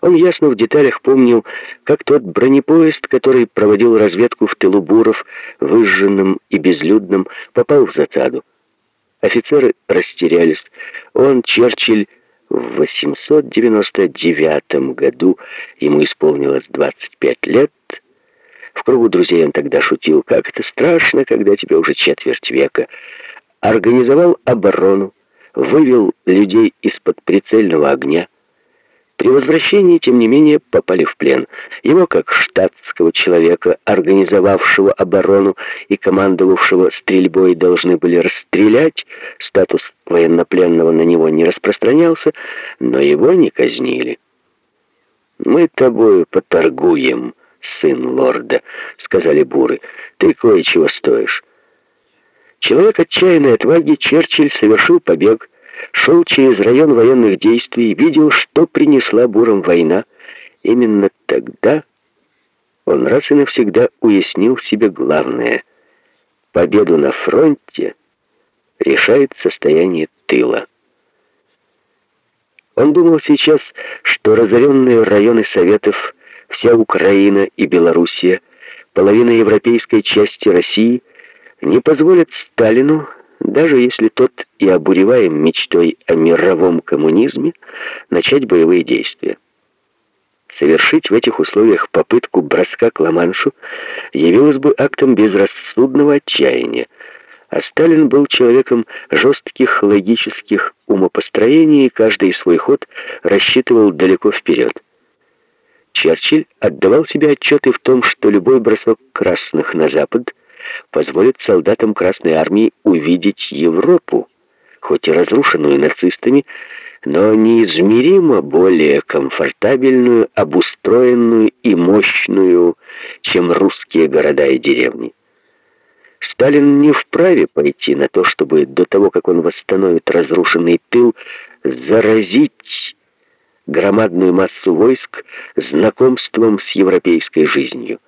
Он ясно в деталях помнил, как тот бронепоезд, который проводил разведку в тылу Буров, выжженным и безлюдным, попал в засаду. Офицеры растерялись. Он, Черчилль, в 899 году, ему исполнилось 25 лет, в кругу друзей он тогда шутил, как это страшно, когда тебе уже четверть века, организовал оборону, вывел людей из-под прицельного огня, при возвращении, тем не менее, попали в плен. Его, как штатского человека, организовавшего оборону и командовавшего стрельбой, должны были расстрелять. Статус военнопленного на него не распространялся, но его не казнили. «Мы тобою поторгуем, сын лорда», — сказали буры. «Ты кое-чего стоишь». Человек отчаянной отваги Черчилль совершил побег, шел через район военных действий, видел, что принесла бурам война. Именно тогда он раз и навсегда уяснил себе главное. Победу на фронте решает состояние тыла. Он думал сейчас, что разоренные районы Советов, вся Украина и Белоруссия, половина европейской части России не позволят Сталину даже если тот и обуреваем мечтой о мировом коммунизме, начать боевые действия. Совершить в этих условиях попытку броска к Ла-Маншу явилось бы актом безрассудного отчаяния, а Сталин был человеком жестких логических умопостроений и каждый свой ход рассчитывал далеко вперед. Черчилль отдавал себе отчеты в том, что любой бросок красных на запад позволит солдатам Красной Армии увидеть Европу, хоть и разрушенную нацистами, но неизмеримо более комфортабельную, обустроенную и мощную, чем русские города и деревни. Сталин не вправе пойти на то, чтобы до того, как он восстановит разрушенный тыл, заразить громадную массу войск знакомством с европейской жизнью.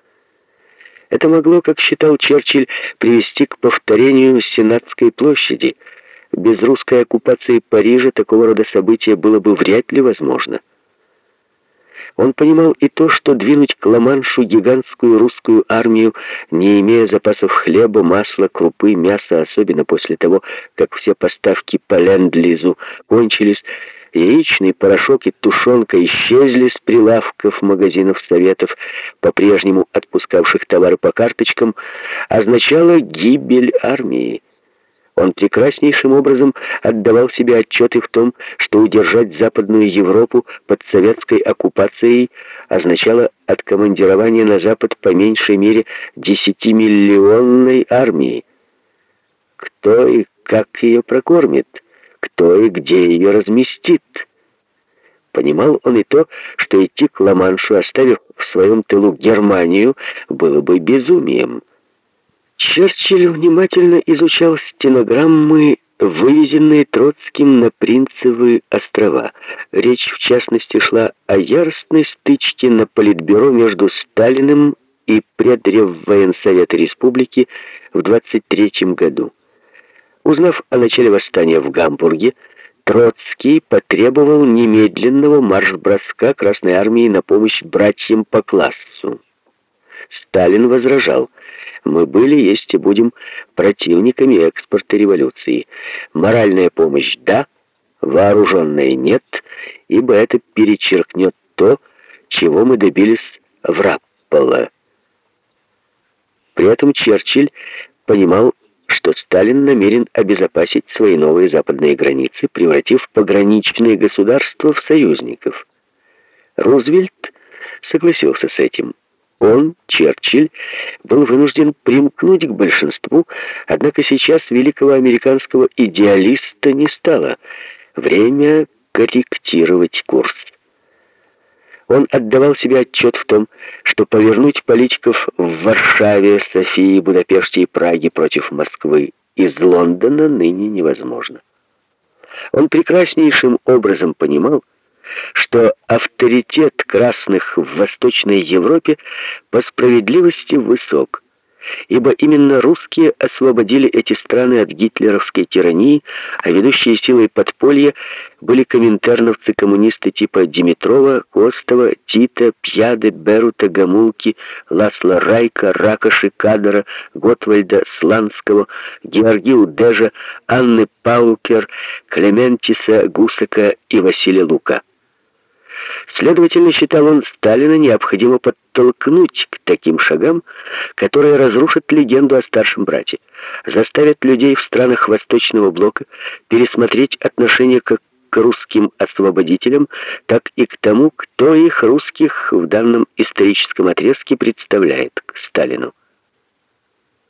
Это могло, как считал Черчилль, привести к повторению Сенатской площади. Без русской оккупации Парижа такого рода события было бы вряд ли возможно. Он понимал и то, что двинуть к Ла-Маншу гигантскую русскую армию, не имея запасов хлеба, масла, крупы, мяса, особенно после того, как все поставки по ленд-лизу кончились, Яичный порошок и тушенка исчезли с прилавков магазинов Советов, по-прежнему отпускавших товары по карточкам, означало гибель армии. Он прекраснейшим образом отдавал себе отчеты в том, что удержать Западную Европу под советской оккупацией означало откомандирование на Запад по меньшей мере десятимиллионной армии. Кто и как ее прокормит? Кто и где ее разместит. Понимал он и то, что идти к Ла-Маншу, оставив в своем тылу Германию, было бы безумием. Черчилль внимательно изучал стенограммы, вывезенные Троцким на Принцевы острова. Речь, в частности, шла о яростной стычке на Политбюро между Сталиным и Предреввоенсовета Республики в 23 году. Узнав о начале восстания в Гамбурге, Троцкий потребовал немедленного марш-броска Красной Армии на помощь братьям по классу. Сталин возражал, мы были, есть и будем противниками экспорта революции. Моральная помощь – да, вооруженная – нет, ибо это перечеркнет то, чего мы добились в Рапполо. При этом Черчилль понимал что Сталин намерен обезопасить свои новые западные границы, превратив пограничные государства в союзников. Рузвельт согласился с этим. Он, Черчилль, был вынужден примкнуть к большинству, однако сейчас великого американского идеалиста не стало. Время корректировать курс. Он отдавал себе отчет в том, что повернуть политиков в Варшаве, Софии, Будапеште и Праге против Москвы из Лондона ныне невозможно. Он прекраснейшим образом понимал, что авторитет красных в Восточной Европе по справедливости высок. Ибо именно русские освободили эти страны от гитлеровской тирании, а ведущие силой подполья были коминтерновцы-коммунисты типа Димитрова, Костова, Тита, Пьяды, Берута, Гамулки, Ласла Райка, Ракоши, Кадара, Готвальда, Сланского, Георгию Дежа, Анны Паукер, Клементиса Гусака и Василия Лука. Следовательно, считал он, Сталина необходимо подтолкнуть к таким шагам, которые разрушат легенду о старшем брате, заставят людей в странах Восточного Блока пересмотреть отношение как к русским освободителям, так и к тому, кто их, русских, в данном историческом отрезке представляет, к Сталину.